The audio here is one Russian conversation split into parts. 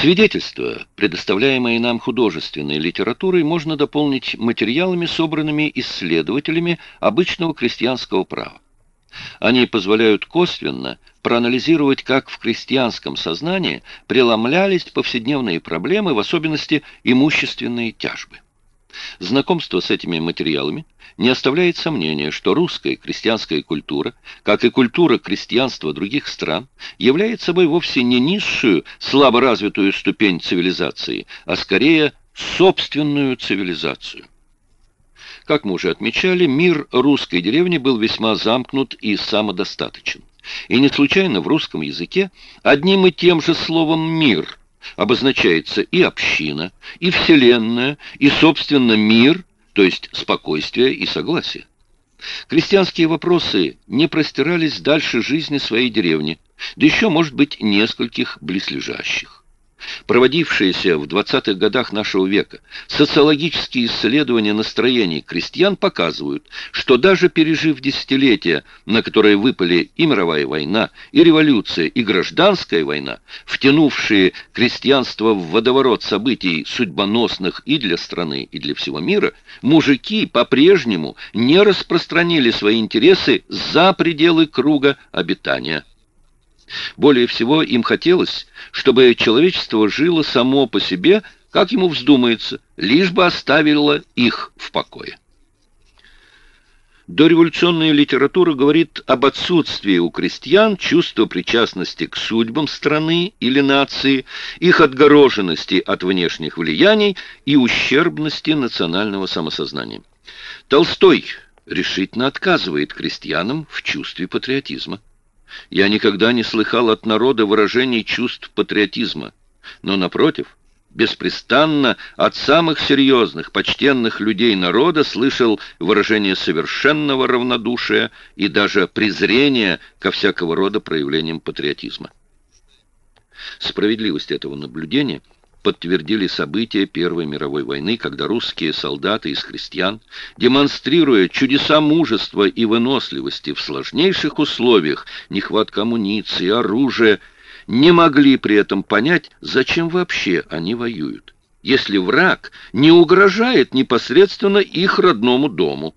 Свидетельства, предоставляемые нам художественной литературой, можно дополнить материалами, собранными исследователями обычного крестьянского права. Они позволяют косвенно проанализировать, как в крестьянском сознании преломлялись повседневные проблемы, в особенности имущественные тяжбы. Знакомство с этими материалами не оставляет сомнения, что русская крестьянская культура, как и культура крестьянства других стран, является собой вовсе не низшую, слаборазвитую ступень цивилизации, а скорее собственную цивилизацию. Как мы уже отмечали, мир русской деревни был весьма замкнут и самодостаточен. И не случайно в русском языке одним и тем же словом «мир» обозначается и община, и вселенная, и, собственно, мир, то есть спокойствие и согласие. Крестьянские вопросы не простирались дальше жизни своей деревни, да еще, может быть, нескольких близлежащих. Проводившиеся в 20-х годах нашего века социологические исследования настроений крестьян показывают, что даже пережив десятилетия, на которые выпали и мировая война, и революция, и гражданская война, втянувшие крестьянство в водоворот событий судьбоносных и для страны, и для всего мира, мужики по-прежнему не распространили свои интересы за пределы круга обитания. Более всего им хотелось, чтобы человечество жило само по себе, как ему вздумается, лишь бы оставило их в покое. Дореволюционная литература говорит об отсутствии у крестьян чувства причастности к судьбам страны или нации, их отгороженности от внешних влияний и ущербности национального самосознания. Толстой решительно отказывает крестьянам в чувстве патриотизма. Я никогда не слыхал от народа выражений чувств патриотизма, но, напротив, беспрестанно от самых серьезных, почтенных людей народа слышал выражение совершенного равнодушия и даже презрения ко всякого рода проявлениям патриотизма. Справедливость этого наблюдения – подтвердили события Первой мировой войны, когда русские солдаты из христиан, демонстрируя чудеса мужества и выносливости в сложнейших условиях, нехватка амуниции, оружия, не могли при этом понять, зачем вообще они воюют, если враг не угрожает непосредственно их родному дому.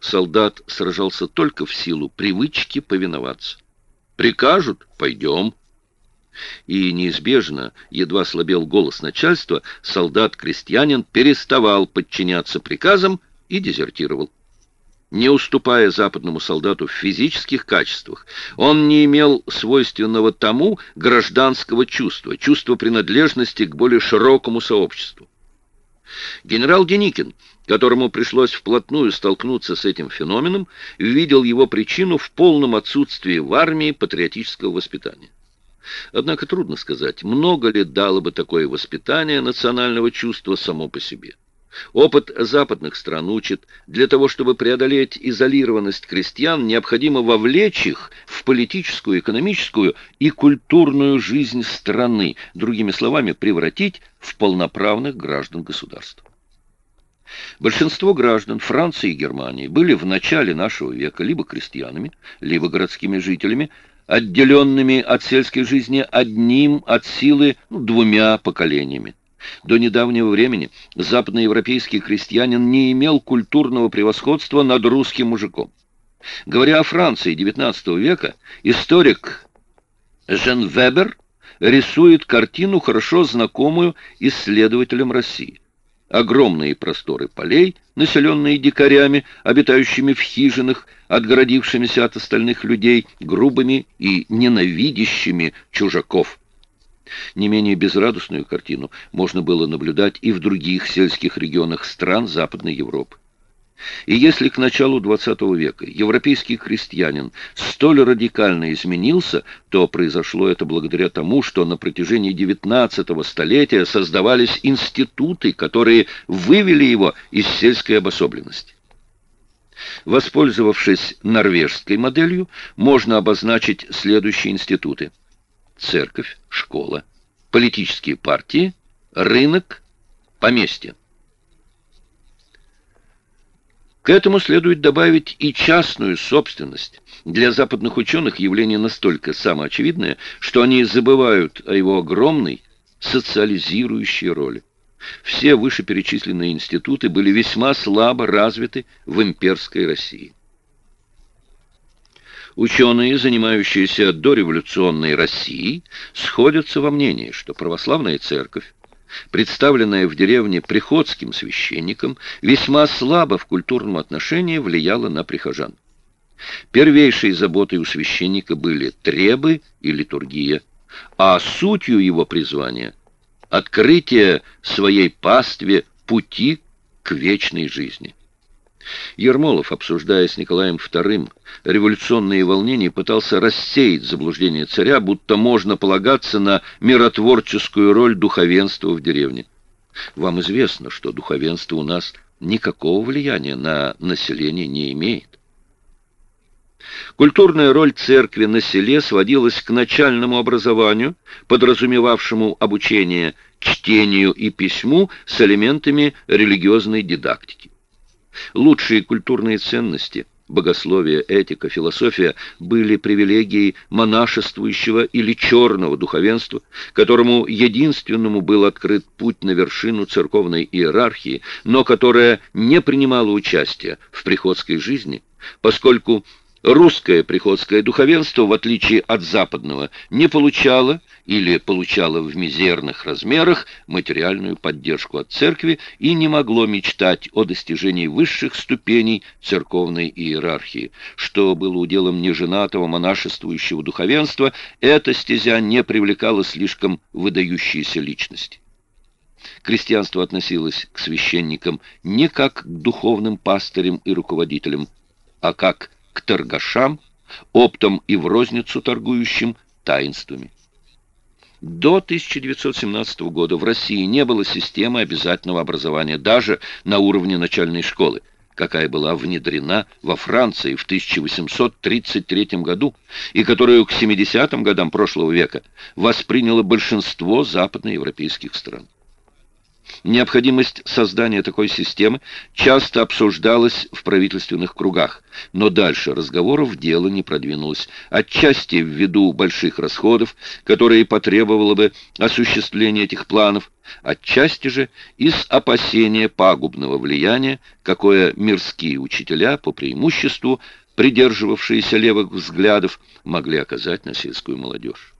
Солдат сражался только в силу привычки повиноваться. Прикажут – пойдем. И неизбежно, едва слабел голос начальства, солдат-крестьянин переставал подчиняться приказам и дезертировал. Не уступая западному солдату в физических качествах, он не имел свойственного тому гражданского чувства, чувства принадлежности к более широкому сообществу. Генерал Деникин, которому пришлось вплотную столкнуться с этим феноменом, видел его причину в полном отсутствии в армии патриотического воспитания. Однако трудно сказать, много ли дало бы такое воспитание национального чувства само по себе. Опыт западных стран учит, для того, чтобы преодолеть изолированность крестьян, необходимо вовлечь их в политическую, экономическую и культурную жизнь страны, другими словами, превратить в полноправных граждан государства. Большинство граждан Франции и Германии были в начале нашего века либо крестьянами, либо городскими жителями, отделенными от сельской жизни одним от силы ну, двумя поколениями. До недавнего времени западноевропейский крестьянин не имел культурного превосходства над русским мужиком. Говоря о Франции XIX века, историк Жен Вебер рисует картину, хорошо знакомую исследователям России огромные просторы полей, населенные дикарями, обитающими в хижинах, отгородившимися от остальных людей, грубыми и ненавидящими чужаков. Не менее безрадостную картину можно было наблюдать и в других сельских регионах стран Западной Европы. И если к началу XX века европейский крестьянин столь радикально изменился, то произошло это благодаря тому, что на протяжении XIX столетия создавались институты, которые вывели его из сельской обособленности. Воспользовавшись норвежской моделью, можно обозначить следующие институты. Церковь, школа, политические партии, рынок, поместье. К этому следует добавить и частную собственность. Для западных ученых явление настолько самоочевидное, что они забывают о его огромной социализирующей роли. Все вышеперечисленные институты были весьма слабо развиты в имперской России. Ученые, занимающиеся дореволюционной Россией, сходятся во мнении, что православная церковь представленная в деревне приходским священником, весьма слабо в культурном отношении влияла на прихожан. Первейшей заботой у священника были требы и литургия, а сутью его призвания – открытие своей пастве пути к вечной жизни. Ермолов, обсуждая с Николаем II революционные волнения, пытался рассеять заблуждение царя, будто можно полагаться на миротворческую роль духовенства в деревне. Вам известно, что духовенство у нас никакого влияния на население не имеет. Культурная роль церкви на селе сводилась к начальному образованию, подразумевавшему обучение чтению и письму с элементами религиозной дидактики. Лучшие культурные ценности, богословие, этика, философия были привилегией монашествующего или черного духовенства, которому единственному был открыт путь на вершину церковной иерархии, но которое не принимало участия в приходской жизни, поскольку Русское приходское духовенство, в отличие от западного, не получало или получало в мизерных размерах материальную поддержку от церкви и не могло мечтать о достижении высших ступеней церковной иерархии. Что было уделом неженатого монашествующего духовенства, эта стезя не привлекала слишком выдающиеся личности. Крестьянство относилось к священникам не как к духовным пастырям и руководителям, а как к торгашам, оптом и в розницу торгующим таинствами. До 1917 года в России не было системы обязательного образования даже на уровне начальной школы, какая была внедрена во Франции в 1833 году и которую к 70-м годам прошлого века восприняло большинство западноевропейских стран. Необходимость создания такой системы часто обсуждалась в правительственных кругах, но дальше разговоров дело не продвинулось, отчасти ввиду больших расходов, которые потребовало бы осуществление этих планов, отчасти же из опасения пагубного влияния, какое мирские учителя, по преимуществу придерживавшиеся левых взглядов, могли оказать на сельскую молодежь.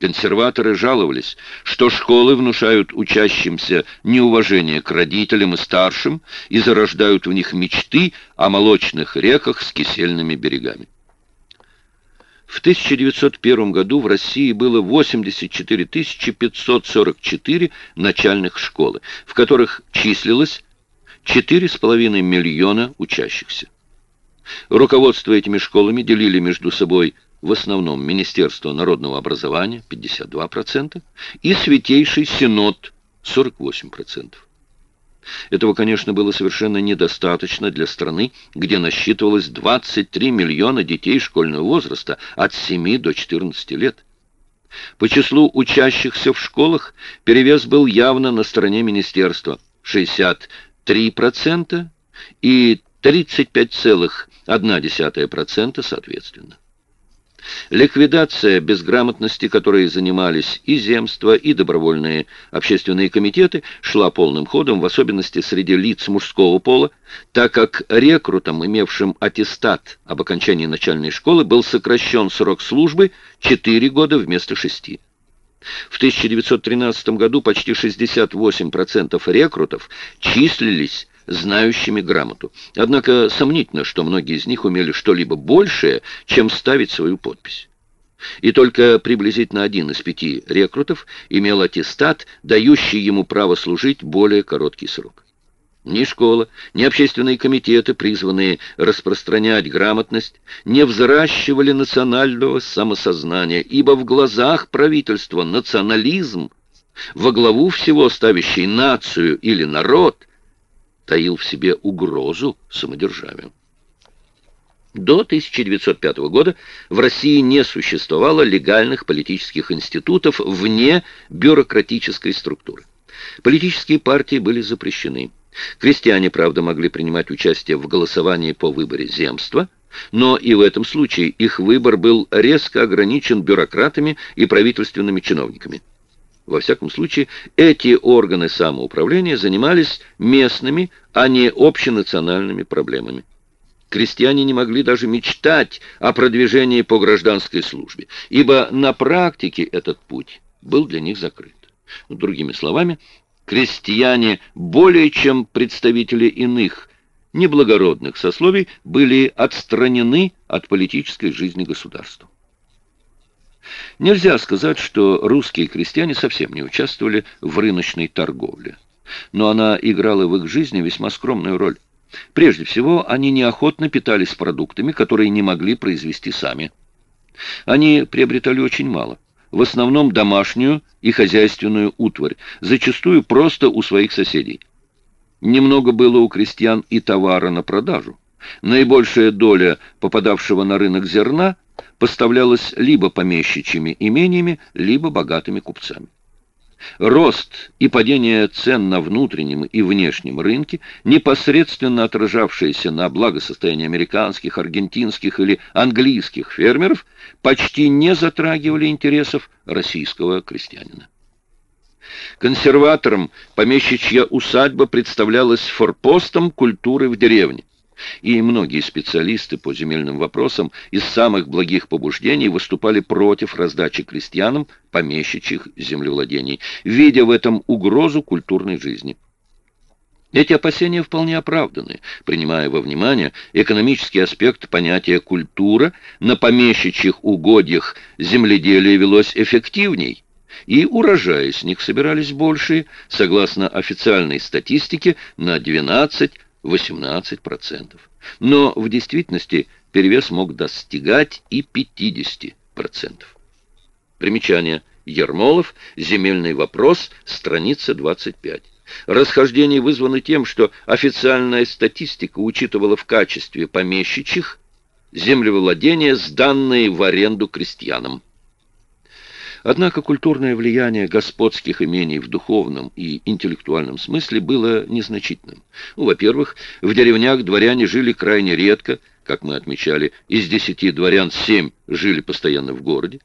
Консерваторы жаловались, что школы внушают учащимся неуважение к родителям и старшим и зарождают в них мечты о молочных реках с кисельными берегами. В 1901 году в России было 84 544 начальных школы, в которых числилось 4,5 миллиона учащихся. Руководство этими школами делили между собой в основном Министерство народного образования 52% и Святейший Синод 48%. Этого, конечно, было совершенно недостаточно для страны, где насчитывалось 23 миллиона детей школьного возраста от 7 до 14 лет. По числу учащихся в школах перевес был явно на стороне министерства 63% и 35,1% соответственно. Ликвидация безграмотности, которой занимались и земства, и добровольные общественные комитеты, шла полным ходом, в особенности среди лиц мужского пола, так как рекрутам, имевшим аттестат об окончании начальной школы, был сокращен срок службы 4 года вместо 6. В 1913 году почти 68% рекрутов числились знающими грамоту. Однако сомнительно, что многие из них умели что-либо большее, чем ставить свою подпись. И только приблизительно один из пяти рекрутов имел аттестат, дающий ему право служить более короткий срок. Ни школа, ни общественные комитеты, призванные распространять грамотность, не взращивали национального самосознания, ибо в глазах правительства национализм, во главу всего ставящий нацию или народ, таил в себе угрозу самодержавию. До 1905 года в России не существовало легальных политических институтов вне бюрократической структуры. Политические партии были запрещены. Крестьяне, правда, могли принимать участие в голосовании по выборе земства, но и в этом случае их выбор был резко ограничен бюрократами и правительственными чиновниками. Во всяком случае, эти органы самоуправления занимались местными, а не общенациональными проблемами. Крестьяне не могли даже мечтать о продвижении по гражданской службе, ибо на практике этот путь был для них закрыт. Другими словами, крестьяне более чем представители иных неблагородных сословий были отстранены от политической жизни государства. Нельзя сказать, что русские крестьяне совсем не участвовали в рыночной торговле, но она играла в их жизни весьма скромную роль. Прежде всего, они неохотно питались продуктами, которые не могли произвести сами. Они приобретали очень мало, в основном домашнюю и хозяйственную утварь, зачастую просто у своих соседей. Немного было у крестьян и товара на продажу. Наибольшая доля попадавшего на рынок зерна поставлялась либо помещичьими имениями, либо богатыми купцами. Рост и падение цен на внутреннем и внешнем рынке, непосредственно отражавшиеся на благосостоянии американских, аргентинских или английских фермеров, почти не затрагивали интересов российского крестьянина. Консерваторам помещичья усадьба представлялась форпостом культуры в деревне, и многие специалисты по земельным вопросам из самых благих побуждений выступали против раздачи крестьянам помещичьих землевладений, видя в этом угрозу культурной жизни. Эти опасения вполне оправданы, принимая во внимание экономический аспект понятия «культура», на помещичьих угодьях земледелие велось эффективней, и урожаи с них собирались большие, согласно официальной статистике, на 12 18%. Но в действительности перевес мог достигать и 50%. Примечание. Ермолов. Земельный вопрос. Страница 25. Расхождения вызваны тем, что официальная статистика учитывала в качестве помещичьих землевладения, сданные в аренду крестьянам. Однако культурное влияние господских имений в духовном и интеллектуальном смысле было незначительным. Ну, во-первых, в деревнях дворяне жили крайне редко, как мы отмечали, из десяти дворян семь жили постоянно в городе.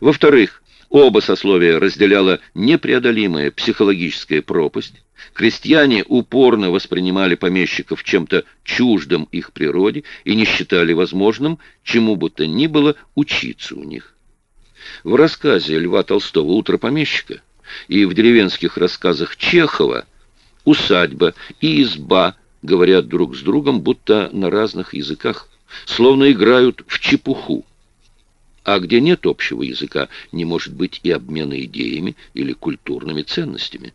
Во-вторых, оба сословия разделяла непреодолимая психологическая пропасть. Крестьяне упорно воспринимали помещиков чем-то чуждым их природе и не считали возможным чему бы то ни было учиться у них. В рассказе Льва Толстого «Утро помещика» и в деревенских рассказах Чехова усадьба и изба говорят друг с другом, будто на разных языках, словно играют в чепуху. А где нет общего языка, не может быть и обмена идеями или культурными ценностями.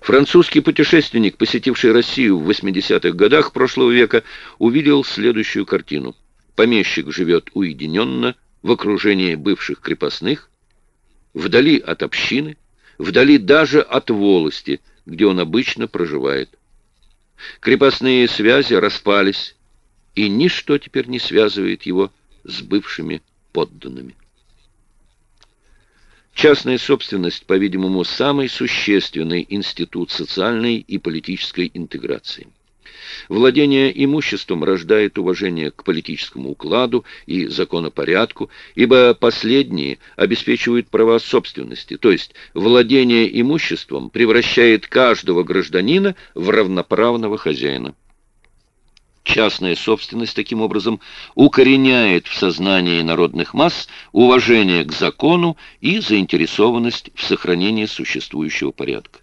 Французский путешественник, посетивший Россию в 80-х годах прошлого века, увидел следующую картину. Помещик живет уединенно, в окружении бывших крепостных, вдали от общины, вдали даже от волости, где он обычно проживает. Крепостные связи распались, и ничто теперь не связывает его с бывшими подданными. Частная собственность, по-видимому, самый существенный институт социальной и политической интеграции. Владение имуществом рождает уважение к политическому укладу и законопорядку, ибо последние обеспечивают права собственности, то есть владение имуществом превращает каждого гражданина в равноправного хозяина. Частная собственность, таким образом, укореняет в сознании народных масс уважение к закону и заинтересованность в сохранении существующего порядка.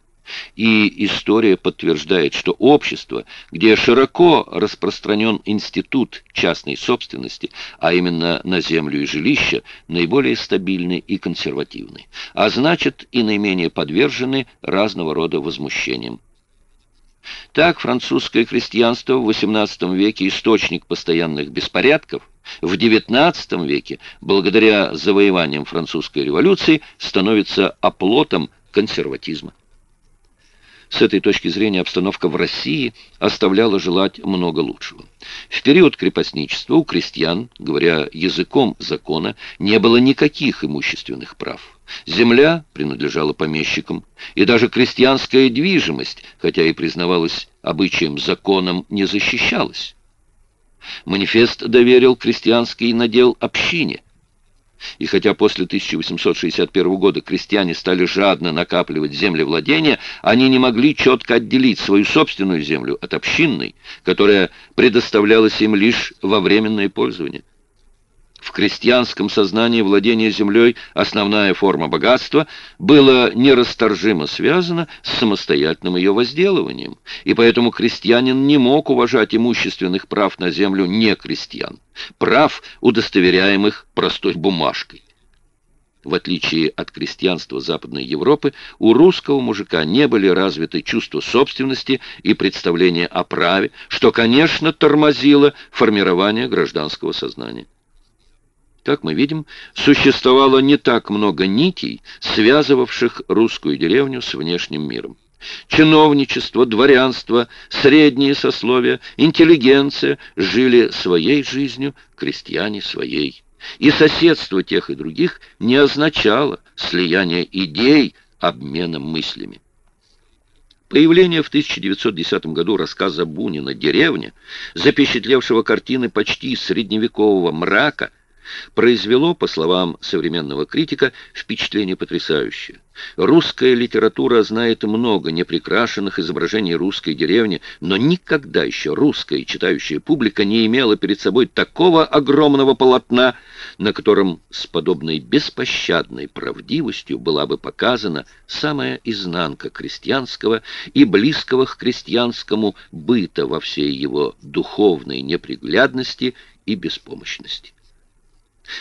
И история подтверждает, что общество, где широко распространен институт частной собственности, а именно на землю и жилища, наиболее стабильны и консервативны, а значит и наименее подвержены разного рода возмущениям. Так французское крестьянство в XVIII веке источник постоянных беспорядков, в XIX веке, благодаря завоеваниям французской революции, становится оплотом консерватизма. С этой точки зрения обстановка в России оставляла желать много лучшего. В период крепостничества у крестьян, говоря языком закона, не было никаких имущественных прав. Земля принадлежала помещикам, и даже крестьянская движимость, хотя и признавалась обычаем законом, не защищалась. Манифест доверил крестьянский надел общине – и хотя после 1861 года крестьяне стали жадно накапливать землевладения, они не могли четко отделить свою собственную землю от общинной, которая предоставлялась им лишь во временное пользование. В крестьянском сознании владение землей, основная форма богатства, было нерасторжимо связано с самостоятельным ее возделыванием, и поэтому крестьянин не мог уважать имущественных прав на землю не крестьян, прав, удостоверяемых простой бумажкой. В отличие от крестьянства Западной Европы, у русского мужика не были развиты чувства собственности и представления о праве, что, конечно, тормозило формирование гражданского сознания. Как мы видим, существовало не так много нитей, связывавших русскую деревню с внешним миром. Чиновничество, дворянство, средние сословия, интеллигенция жили своей жизнью, крестьяне своей. И соседство тех и других не означало слияние идей обменом мыслями. Появление в 1910 году рассказа Бунина «Деревня», запечатлевшего картины почти средневекового мрака – произвело, по словам современного критика, впечатление потрясающее. Русская литература знает много неприкрашенных изображений русской деревни, но никогда еще русская читающая публика не имела перед собой такого огромного полотна, на котором с подобной беспощадной правдивостью была бы показана самая изнанка крестьянского и близкого к крестьянскому быта во всей его духовной неприглядности и беспомощности.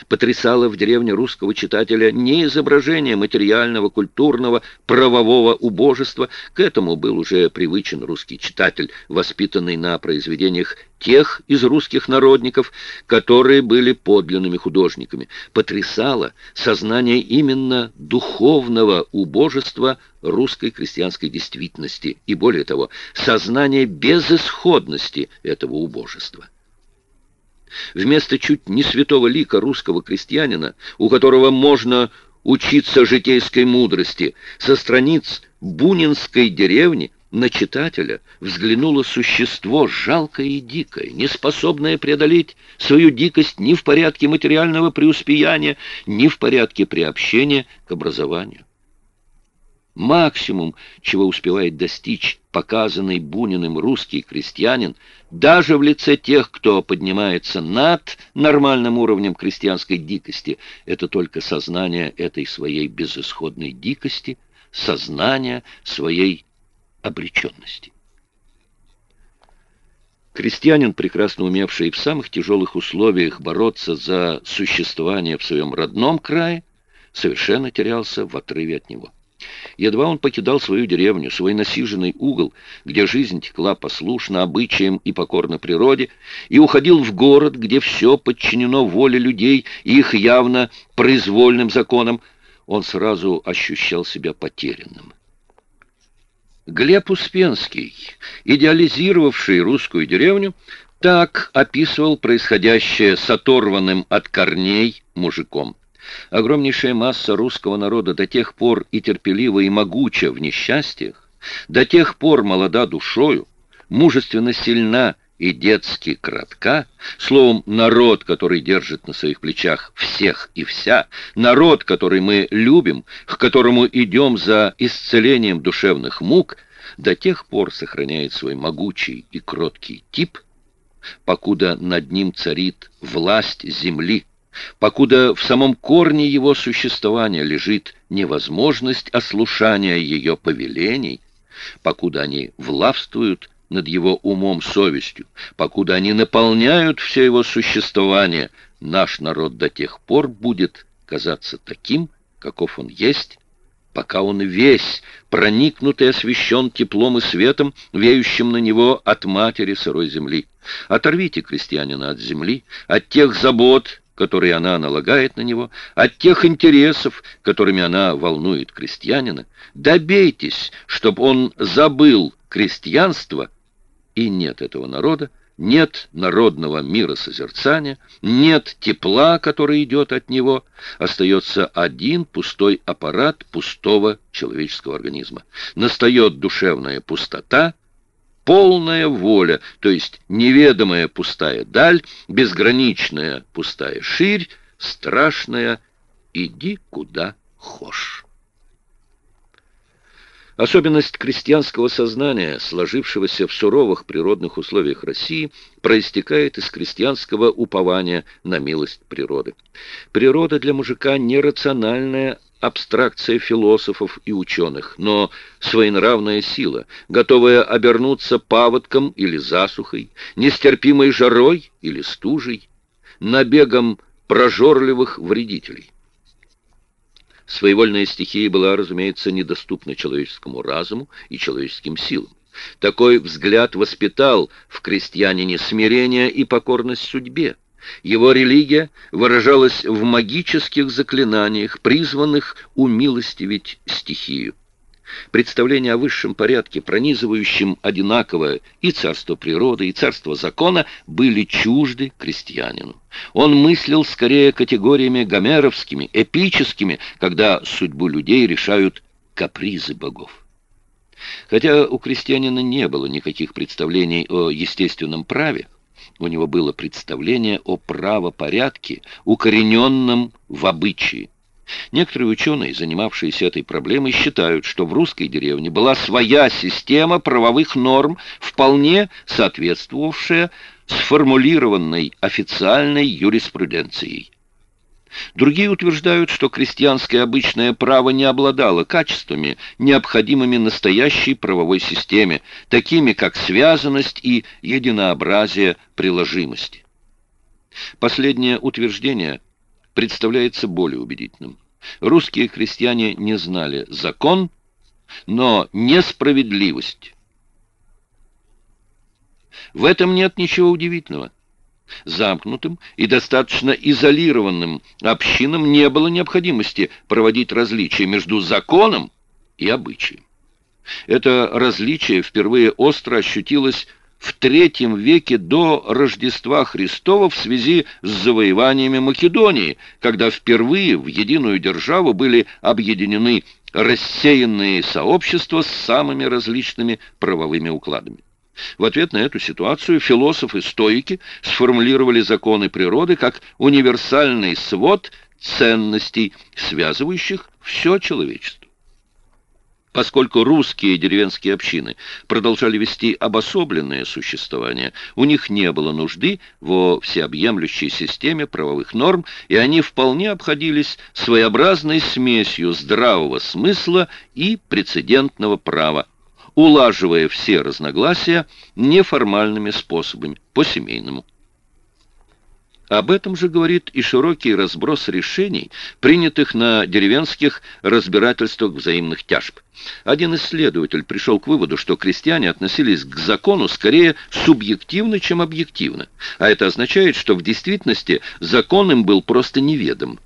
Потрясало в деревне русского читателя не изображение материального, культурного, правового убожества. К этому был уже привычен русский читатель, воспитанный на произведениях тех из русских народников, которые были подлинными художниками. Потрясало сознание именно духовного убожества русской крестьянской действительности и, более того, сознание безысходности этого убожества. Вместо чуть не святого лика русского крестьянина, у которого можно учиться житейской мудрости, со страниц бунинской деревни на читателя взглянуло существо жалкое и дикое, неспособное преодолеть свою дикость ни в порядке материального преуспеяния, ни в порядке приобщения к образованию. Максимум, чего успевает достичь показанный Буниным русский крестьянин, даже в лице тех, кто поднимается над нормальным уровнем крестьянской дикости, это только сознание этой своей безысходной дикости, сознание своей обреченности. Крестьянин, прекрасно умевший в самых тяжелых условиях бороться за существование в своем родном крае, совершенно терялся в отрыве от него. Едва он покидал свою деревню, свой насиженный угол, где жизнь текла послушно обычаям и покорно природе, и уходил в город, где все подчинено воле людей и их явно произвольным законам, он сразу ощущал себя потерянным. Глеб Успенский, идеализировавший русскую деревню, так описывал происходящее с оторванным от корней мужиком. Огромнейшая масса русского народа до тех пор и терпелива, и могуча в несчастьях, до тех пор молода душою, мужественно сильна и детски кратка, словом, народ, который держит на своих плечах всех и вся, народ, который мы любим, к которому идем за исцелением душевных мук, до тех пор сохраняет свой могучий и кроткий тип, покуда над ним царит власть земли, покуда в самом корне его существования лежит невозможность ослушания ее повелений, покуда они властвуют над его умом совестью, покуда они наполняют все его существование, наш народ до тех пор будет казаться таким, каков он есть, пока он весь, проникнутый, освещен теплом и светом, веющим на него от матери сырой земли. Оторвите крестьянина от земли, от тех забот которые она налагает на него, от тех интересов, которыми она волнует крестьянина, добейтесь, чтобы он забыл крестьянство, и нет этого народа, нет народного миросозерцания, нет тепла, который идет от него, остается один пустой аппарат пустого человеческого организма. Настает душевная пустота, полная воля, то есть неведомая пустая даль, безграничная пустая ширь, страшная «иди куда хошь». Особенность крестьянского сознания, сложившегося в суровых природных условиях России, проистекает из крестьянского упования на милость природы. Природа для мужика нерациональная абстракция философов и ученых, но своенравная сила, готовая обернуться паводком или засухой, нестерпимой жарой или стужей, набегом прожорливых вредителей. Своевольная стихия была, разумеется, недоступна человеческому разуму и человеческим силам. Такой взгляд воспитал в крестьянине смирение и покорность судьбе. Его религия выражалась в магических заклинаниях, призванных умилостивить стихию. Представления о высшем порядке, пронизывающем одинаково и царство природы, и царство закона, были чужды крестьянину. Он мыслил скорее категориями гомеровскими, эпическими, когда судьбу людей решают капризы богов. Хотя у крестьянина не было никаких представлений о естественном праве, у него было представление о правопорядке, укорененном в обычае. Некоторые ученые, занимавшиеся этой проблемой, считают, что в русской деревне была своя система правовых норм, вполне соответствовавшая сформулированной официальной юриспруденцией. Другие утверждают, что крестьянское обычное право не обладало качествами, необходимыми настоящей правовой системе, такими как связанность и единообразие приложимости. Последнее утверждение представляется более убедительным. Русские крестьяне не знали закон, но несправедливость. В этом нет ничего удивительного. Замкнутым и достаточно изолированным общинам не было необходимости проводить различия между законом и обычаем. Это различие впервые остро ощутилось в третьем веке до Рождества Христова в связи с завоеваниями Македонии, когда впервые в единую державу были объединены рассеянные сообщества с самыми различными правовыми укладами. В ответ на эту ситуацию философы-стоики сформулировали законы природы как универсальный свод ценностей, связывающих все человечество. Поскольку русские деревенские общины продолжали вести обособленное существование, у них не было нужды во всеобъемлющей системе правовых норм, и они вполне обходились своеобразной смесью здравого смысла и прецедентного права, улаживая все разногласия неформальными способами, по-семейному. Об этом же говорит и широкий разброс решений, принятых на деревенских разбирательствах взаимных тяжб. Один исследователь пришел к выводу, что крестьяне относились к закону скорее субъективно, чем объективно, а это означает, что в действительности закон им был просто неведом.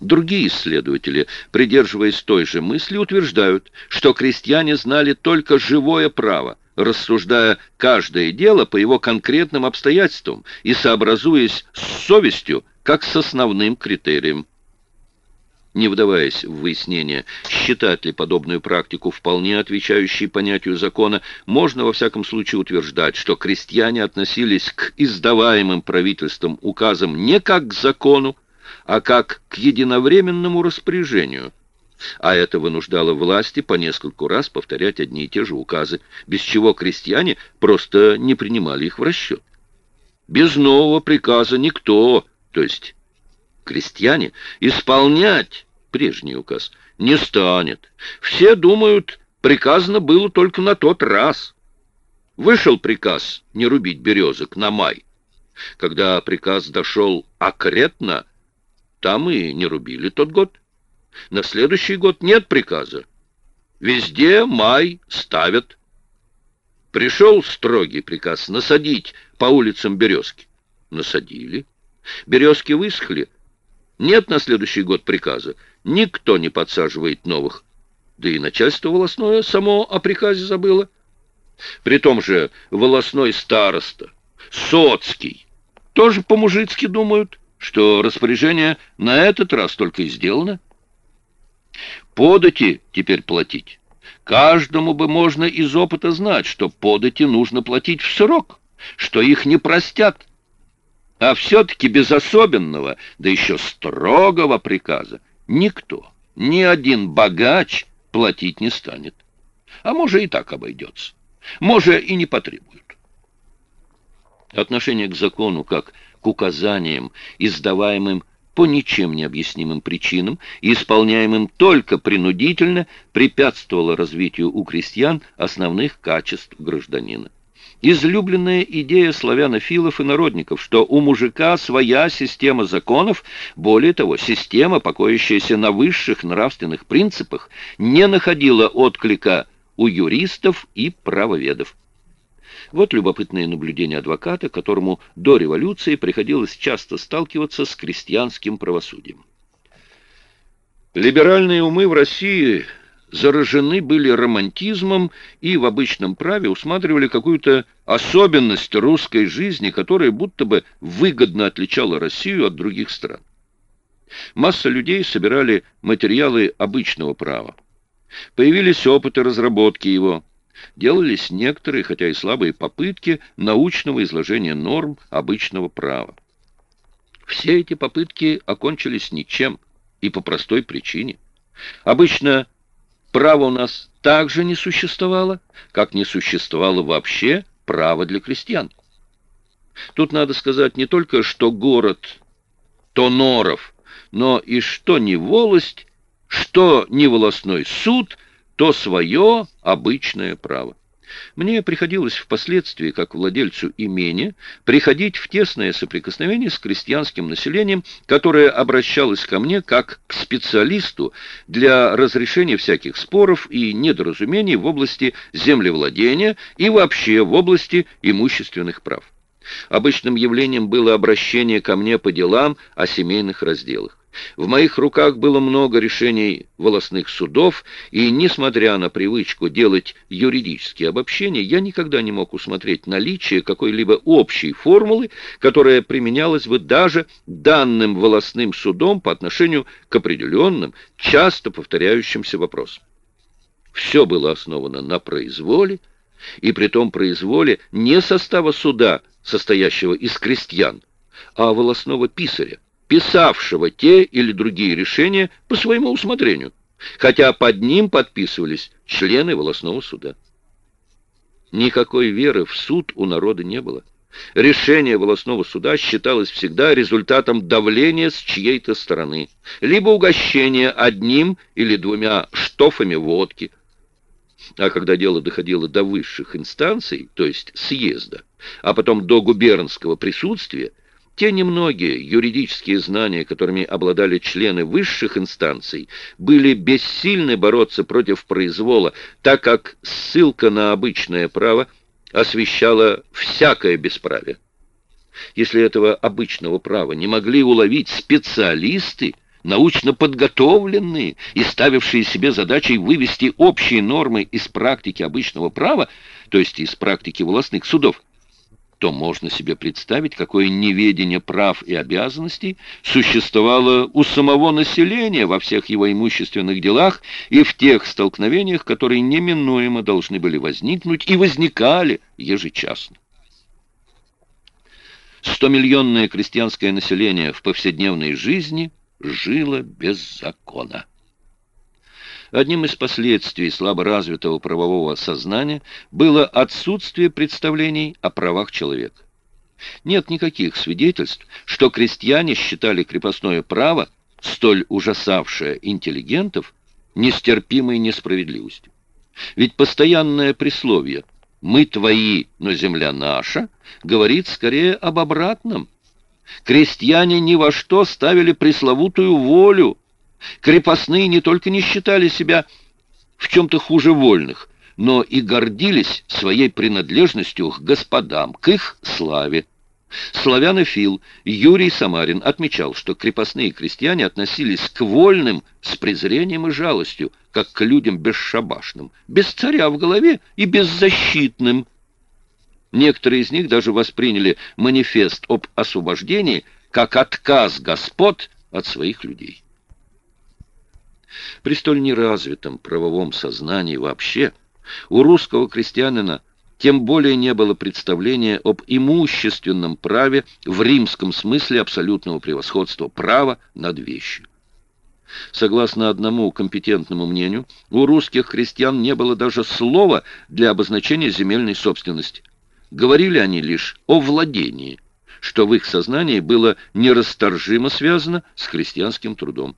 Другие исследователи, придерживаясь той же мысли, утверждают, что крестьяне знали только живое право, рассуждая каждое дело по его конкретным обстоятельствам и сообразуясь с совестью как с основным критерием. Не вдаваясь в выяснение, считать ли подобную практику вполне отвечающей понятию закона, можно во всяком случае утверждать, что крестьяне относились к издаваемым правительством указам не как к закону, а как к единовременному распоряжению. А это вынуждало власти по нескольку раз повторять одни и те же указы, без чего крестьяне просто не принимали их в расчет. Без нового приказа никто, то есть крестьяне, исполнять прежний указ не станет. Все думают, приказано было только на тот раз. Вышел приказ не рубить березок на май. Когда приказ дошел окретно, там и не рубили тот год. На следующий год нет приказа. Везде май ставят. Пришел строгий приказ насадить по улицам березки. Насадили. Березки высохли. Нет на следующий год приказа. Никто не подсаживает новых. Да и начальство волосное само о приказе забыло. При том же волосной староста, Соцкий, тоже по-мужицки думают, что распоряжение на этот раз только и сделано. Подати теперь платить. Каждому бы можно из опыта знать, что подати нужно платить в срок, что их не простят. А все-таки без особенного, да еще строгого приказа, никто, ни один богач платить не станет. А может и так обойдется. Может и не потребует. Отношение к закону как указаниям, издаваемым по ничем не объяснимым причинам и исполняемым только принудительно, препятствовало развитию у крестьян основных качеств гражданина. Излюбленная идея славянофилов и народников, что у мужика своя система законов, более того, система, покоящаяся на высших нравственных принципах, не находила отклика у юристов и правоведов. Вот любопытное наблюдение адвоката, которому до революции приходилось часто сталкиваться с крестьянским правосудием. Либеральные умы в России заражены были романтизмом и в обычном праве усматривали какую-то особенность русской жизни, которая будто бы выгодно отличала Россию от других стран. Масса людей собирали материалы обычного права. Появились опыты разработки его. Делались некоторые, хотя и слабые, попытки научного изложения норм обычного права. Все эти попытки окончились ничем и по простой причине. Обычно Права у нас также не существовало, как не существовало вообще права для крестьян. Тут надо сказать не только, что город Тоноров, но и что не волость, что не волосной суд, то свое обычное право. Мне приходилось впоследствии, как владельцу имения, приходить в тесное соприкосновение с крестьянским населением, которое обращалось ко мне как к специалисту для разрешения всяких споров и недоразумений в области землевладения и вообще в области имущественных прав. Обычным явлением было обращение ко мне по делам о семейных разделах. В моих руках было много решений волосных судов, и, несмотря на привычку делать юридические обобщения, я никогда не мог усмотреть наличие какой-либо общей формулы, которая применялась бы даже данным волосным судом по отношению к определенным, часто повторяющимся вопросам. Все было основано на произволе, и при том произволе не состава суда, состоящего из крестьян, а волосного писаря, писавшего те или другие решения по своему усмотрению, хотя под ним подписывались члены волосного суда. Никакой веры в суд у народа не было. Решение волосного суда считалось всегда результатом давления с чьей-то стороны, либо угощения одним или двумя штофами водки. А когда дело доходило до высших инстанций, то есть съезда, а потом до губернского присутствия, те немногие юридические знания, которыми обладали члены высших инстанций, были бессильны бороться против произвола, так как ссылка на обычное право освещала всякое бесправие. Если этого обычного права не могли уловить специалисты, научно подготовленные и ставившие себе задачей вывести общие нормы из практики обычного права, то есть из практики властных судов, то можно себе представить, какое неведение прав и обязанностей существовало у самого населения во всех его имущественных делах и в тех столкновениях, которые неминуемо должны были возникнуть и возникали ежечасно. Стомиллионное крестьянское население в повседневной жизни жило без закона. Одним из последствий слабо развитого правового сознания было отсутствие представлений о правах человека. Нет никаких свидетельств, что крестьяне считали крепостное право, столь ужасавшее интеллигентов, нестерпимой несправедливостью. Ведь постоянное присловие «мы твои, но земля наша» говорит скорее об обратном. Крестьяне ни во что ставили пресловутую волю, Крепостные не только не считали себя в чем-то хуже вольных, но и гордились своей принадлежностью к господам, к их славе. Славянофил Юрий Самарин отмечал, что крепостные крестьяне относились к вольным с презрением и жалостью, как к людям бесшабашным, без царя в голове и беззащитным. Некоторые из них даже восприняли манифест об освобождении как отказ господ от своих людей. При столь неразвитом правовом сознании вообще у русского крестьянина тем более не было представления об имущественном праве в римском смысле абсолютного превосходства права над вещью. Согласно одному компетентному мнению, у русских крестьян не было даже слова для обозначения земельной собственности. Говорили они лишь о владении, что в их сознании было нерасторжимо связано с христианским трудом.